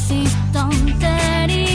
noche sin tontería.